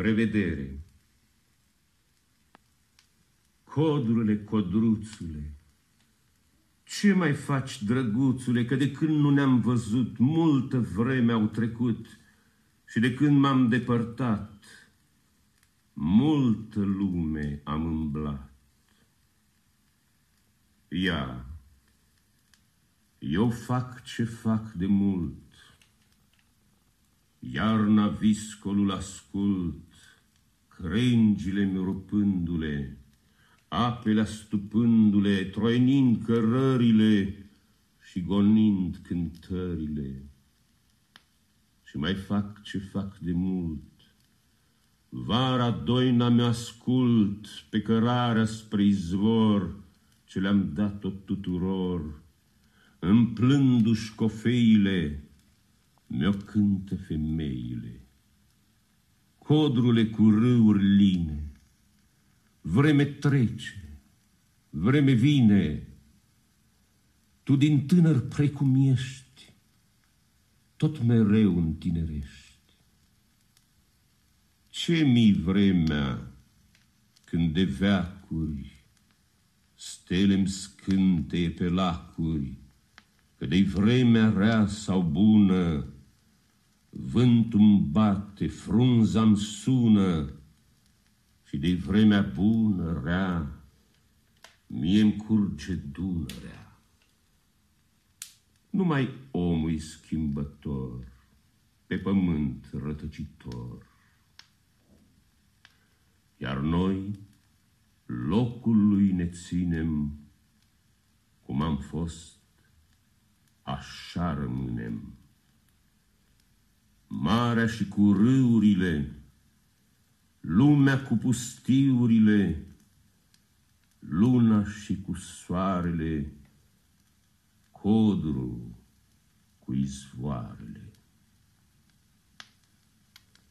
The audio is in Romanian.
Revedere! Codrule, codruțule, ce mai faci, drăguțule, că de când nu ne-am văzut, multă vreme au trecut și de când m-am depărtat, multă lume am îmblat. Ia, eu fac ce fac de mult, Iarna viscolul ascult, crengile-mi rupându-le, apele astupându-le, troinind cărările și gonind cântările. Și mai fac ce fac de mult, Vara doina mi ascult pe cărarea spre izvor ce le-am dat-o tuturor, împlându-și cofeile, mi-o cântă femeile. Codrule cu râuri line, vreme trece, vreme vine, tu din tânăr precum ești, tot mereu întinerești. Ce mi vremea când de veacuri stele-mi scânteie pe lacuri, că de vremea rea sau bună, Vântul bate, frunza sună și de vremea bună, rea, mie-mi curge Dunărea. Numai omul schimbător, pe pământ rătăcitor. Iar noi locul lui ne ținem, cum am fost, așa rămânem marea și cu râurile, lumea cu pustiurile, luna și cu soarele, codru cu izvoare.